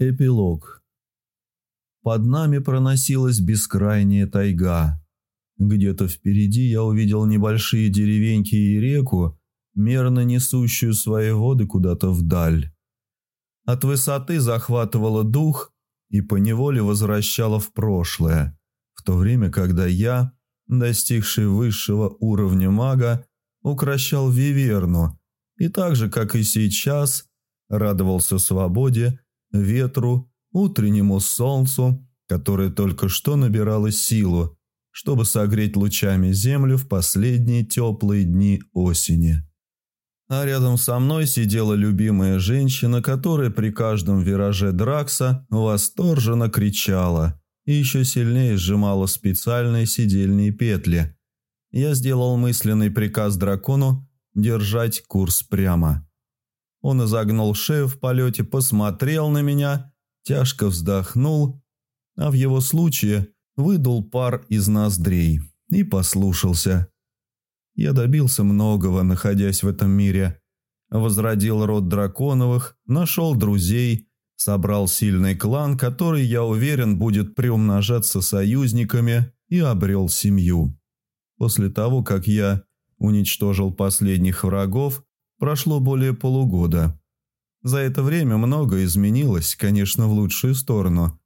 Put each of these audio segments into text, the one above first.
Эпилог. Под нами проносилась бескрайняя тайга. Где-то впереди я увидел небольшие деревеньки и реку, мерно несущую свои воды куда-то вдаль. От высоты захватывало дух и поневоле возвращало в прошлое, в то время, когда я, достигший высшего уровня мага, укращал Виверну и так же, как и сейчас, радовался свободе ветру, утреннему солнцу, которое только что набирало силу, чтобы согреть лучами землю в последние теплые дни осени. А рядом со мной сидела любимая женщина, которая при каждом вираже Дракса восторженно кричала и еще сильнее сжимала специальные сидельные петли. Я сделал мысленный приказ дракону держать курс прямо. Он изогнул шею в полете, посмотрел на меня, тяжко вздохнул, а в его случае выдул пар из ноздрей и послушался. Я добился многого, находясь в этом мире. Возродил род драконовых, нашел друзей, собрал сильный клан, который, я уверен, будет приумножаться союзниками и обрел семью. После того, как я уничтожил последних врагов, Прошло более полугода. За это время многое изменилось, конечно, в лучшую сторону.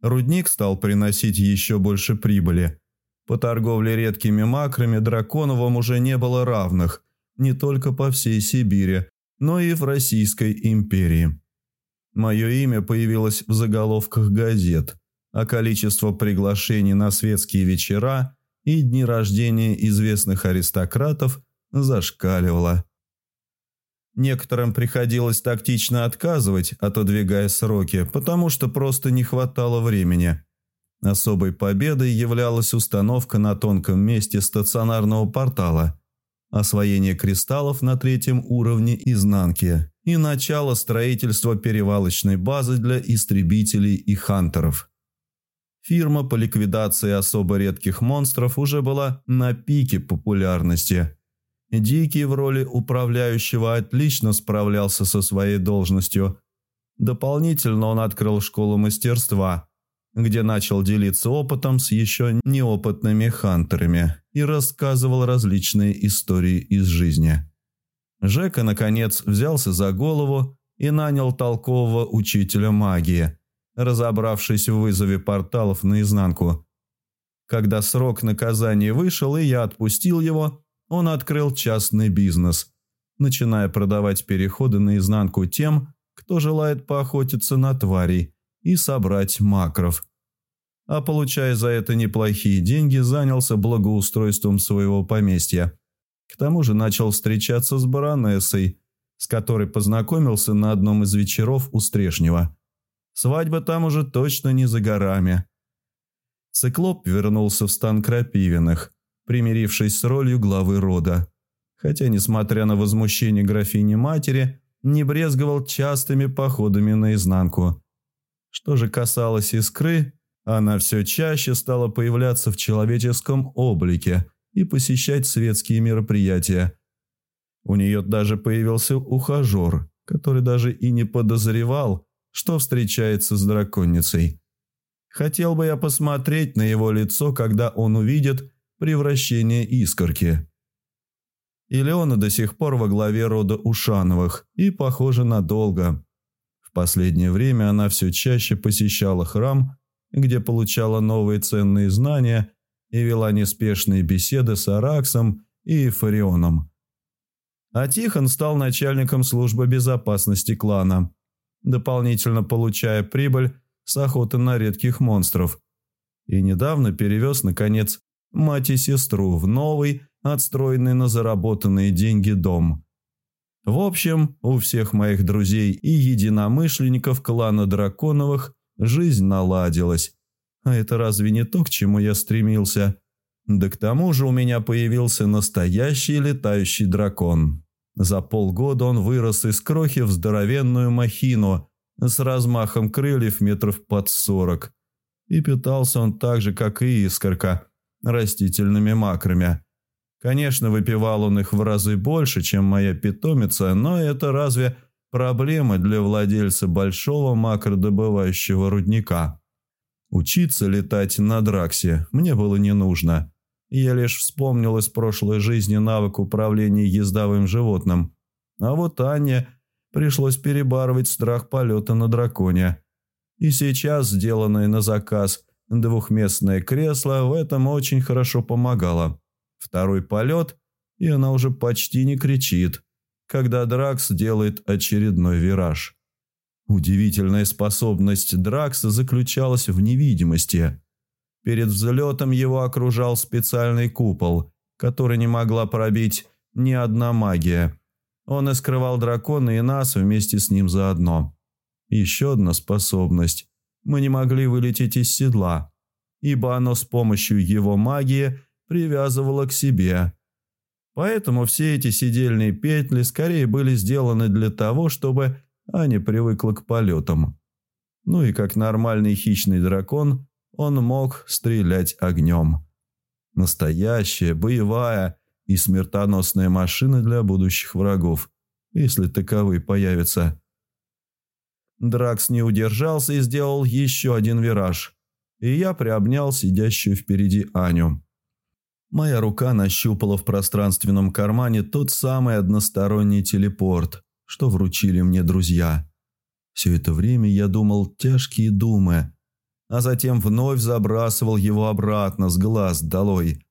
Рудник стал приносить еще больше прибыли. По торговле редкими макрами Драконовым уже не было равных, не только по всей Сибири, но и в Российской империи. Мое имя появилось в заголовках газет, а количество приглашений на светские вечера и дни рождения известных аристократов зашкаливало. Некоторым приходилось тактично отказывать, отодвигая сроки, потому что просто не хватало времени. Особой победой являлась установка на тонком месте стационарного портала, освоение кристаллов на третьем уровне изнанки и начало строительства перевалочной базы для истребителей и хантеров. Фирма по ликвидации особо редких монстров уже была на пике популярности – Дикий в роли управляющего отлично справлялся со своей должностью. Дополнительно он открыл школу мастерства, где начал делиться опытом с еще неопытными хантерами и рассказывал различные истории из жизни. Жека, наконец, взялся за голову и нанял толкового учителя магии, разобравшись в вызове порталов наизнанку. Когда срок наказания вышел и я отпустил его – он открыл частный бизнес, начиная продавать переходы наизнанку тем, кто желает поохотиться на тварей и собрать макров. А получая за это неплохие деньги, занялся благоустройством своего поместья. К тому же начал встречаться с баронессой, с которой познакомился на одном из вечеров у Стрешнего. Свадьба там уже точно не за горами. Циклоп вернулся в стан Крапивиных – примирившись с ролью главы рода. Хотя, несмотря на возмущение графини-матери, не брезговал частыми походами наизнанку. Что же касалось искры, она все чаще стала появляться в человеческом облике и посещать светские мероприятия. У нее даже появился ухажер, который даже и не подозревал, что встречается с драконицей. Хотел бы я посмотреть на его лицо, когда он увидит, превращение искорки. Илеона до сих пор во главе рода Ушановых и, похоже, надолго. В последнее время она все чаще посещала храм, где получала новые ценные знания и вела неспешные беседы с Араксом и Фарионом. А Тихон стал начальником службы безопасности клана, дополнительно получая прибыль с охоты на редких монстров. И недавно перевез, наконец, мать и сестру в новый, отстроенный на заработанные деньги дом. В общем, у всех моих друзей и единомышленников клана Драконовых жизнь наладилась. А это разве не то, к чему я стремился? Да к тому же у меня появился настоящий летающий дракон. За полгода он вырос из крохи в здоровенную махину с размахом крыльев метров под сорок. И питался он так же, как и искорка, растительными макрами. Конечно, выпивал он их в разы больше, чем моя питомица, но это разве проблема для владельца большого макродобывающего рудника. Учиться летать на Драксе мне было не нужно. Я лишь вспомнил из прошлой жизни навык управления ездовым животным. А вот Анне пришлось перебарывать страх полета на драконе. И сейчас сделанное на заказ двухместное кресло в этом очень хорошо помогало. Второй полет, и она уже почти не кричит, когда Дракс делает очередной вираж. Удивительная способность Дракса заключалась в невидимости. Перед взлетом его окружал специальный купол, который не могла пробить ни одна магия. Он и скрывал дракона и нас вместе с ним заодно. Еще одна способность. Мы не могли вылететь из седла, ибо оно с помощью его магии привязывало к себе. Поэтому все эти сидельные петли скорее были сделаны для того, чтобы Аня привыкла к полетам. Ну и как нормальный хищный дракон, он мог стрелять огнем. Настоящая, боевая и смертоносная машина для будущих врагов, если таковые появятся. Дракс не удержался и сделал еще один вираж, и я приобнял сидящую впереди Аню. Моя рука нащупала в пространственном кармане тот самый односторонний телепорт, что вручили мне друзья. Все это время я думал тяжкие думы, а затем вновь забрасывал его обратно с глаз долой.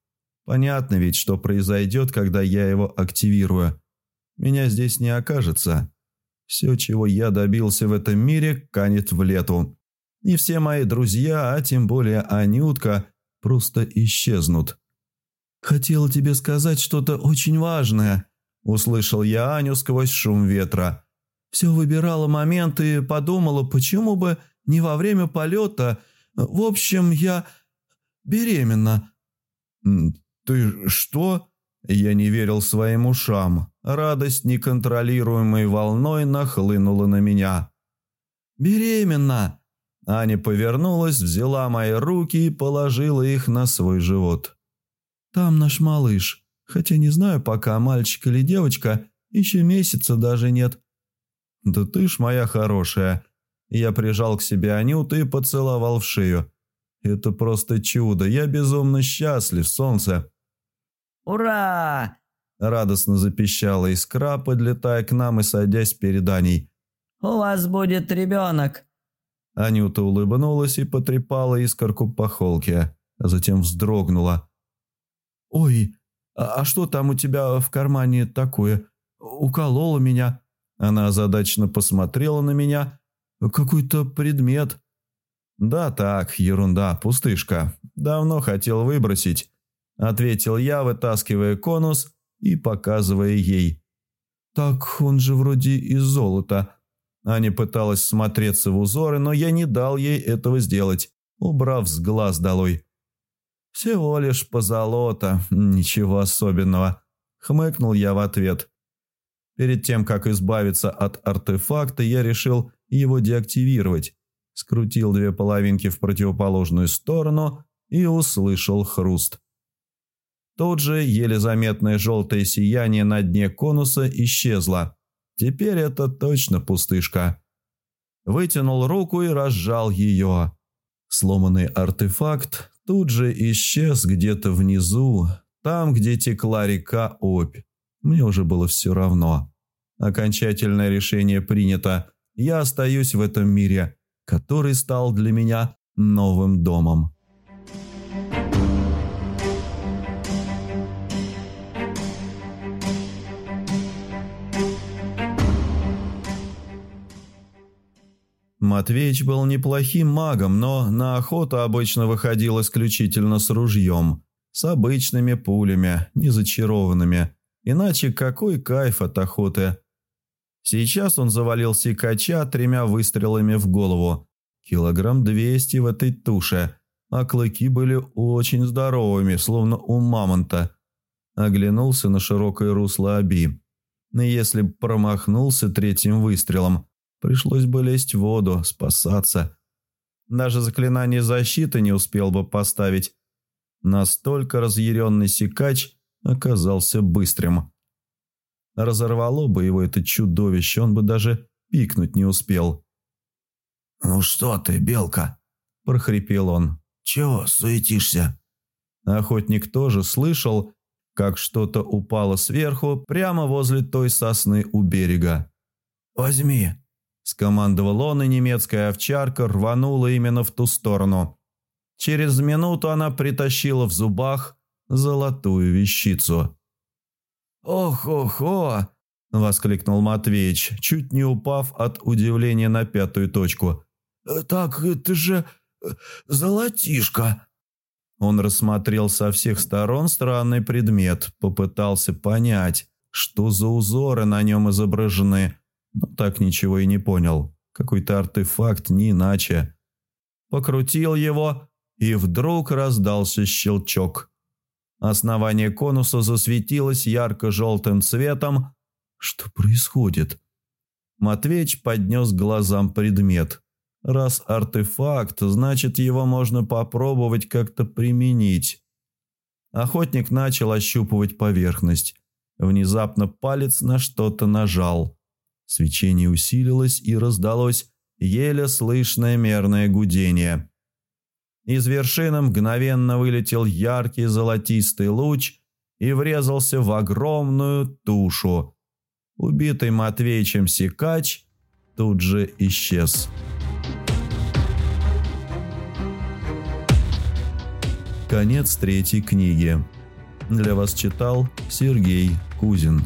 Понятно ведь, что произойдет, когда я его активирую. Меня здесь не окажется. Все, чего я добился в этом мире, канет в лету. И все мои друзья, а тем более Анютка, просто исчезнут. «Хотела тебе сказать что-то очень важное», – услышал я Аню сквозь шум ветра. «Все выбирала момент и подумала, почему бы не во время полета. В общем, я беременна». «Ты что?» Я не верил своим ушам. Радость, неконтролируемой волной, нахлынула на меня. «Беременна!» Аня повернулась, взяла мои руки и положила их на свой живот. «Там наш малыш. Хотя не знаю пока, мальчик или девочка, еще месяца даже нет». «Да ты ж моя хорошая!» Я прижал к себе Анюту и поцеловал в шею. «Это просто чудо! Я безумно счастлив, солнце!» «Ура!» – радостно запищала искра, подлетая к нам и садясь перед Аней. «У вас будет ребенок!» Анюта улыбнулась и потрепала искорку по холке, а затем вздрогнула. «Ой, а, а что там у тебя в кармане такое? Уколола меня?» Она озадаченно посмотрела на меня. «Какой-то предмет». «Да так, ерунда, пустышка. Давно хотел выбросить. – ответил я, вытаскивая конус и показывая ей. «Так он же вроде из золота». Аня пыталась смотреться в узоры, но я не дал ей этого сделать, убрав с глаз долой. «Всего лишь позолота, ничего особенного», – хмыкнул я в ответ. Перед тем, как избавиться от артефакта, я решил его деактивировать. Скрутил две половинки в противоположную сторону и услышал хруст. Тут же еле заметное желтое сияние на дне конуса исчезло. Теперь это точно пустышка. Вытянул руку и разжал ее. Сломанный артефакт тут же исчез где-то внизу, там, где текла река Обь. Мне уже было все равно. Окончательное решение принято. Я остаюсь в этом мире, который стал для меня новым домом. Матвеич был неплохим магом, но на охоту обычно выходил исключительно с ружьем, с обычными пулями, не зачарованными. Иначе какой кайф от охоты? Сейчас он завалил сикача тремя выстрелами в голову. Килограмм двести в этой туше, а клыки были очень здоровыми, словно у мамонта. Оглянулся на широкое русло Аби. Если б промахнулся третьим выстрелом, Пришлось бы лезть в воду, спасаться. Даже заклинание защиты не успел бы поставить. Настолько разъяренный сикач оказался быстрым. Разорвало бы его это чудовище, он бы даже пикнуть не успел. «Ну что ты, белка?» – прохрипел он. «Чего суетишься?» Охотник тоже слышал, как что-то упало сверху прямо возле той сосны у берега. «Возьми!» – скомандовал он, и немецкая овчарка рванула именно в ту сторону. Через минуту она притащила в зубах золотую вещицу. «Ох-охо!» – воскликнул Матвеич, чуть не упав от удивления на пятую точку. «Так это же э, золотишко!» Он рассмотрел со всех сторон странный предмет, попытался понять, что за узоры на нем изображены, но так ничего и не понял. Какой-то артефакт, не иначе. Покрутил его, и вдруг раздался щелчок. Основание конуса засветилось ярко-желтым цветом. Что происходит? Матвеич поднес глазам предмет. Раз артефакт, значит его можно попробовать как-то применить. Охотник начал ощупывать поверхность. Внезапно палец на что-то нажал. Свечение усилилось и раздалось еле слышное мерное гудение. Из вершины мгновенно вылетел яркий золотистый луч и врезался в огромную тушу. Убитый Матвеичем Сикач тут же исчез. Конец третьей книги. Для вас читал Сергей Кузин.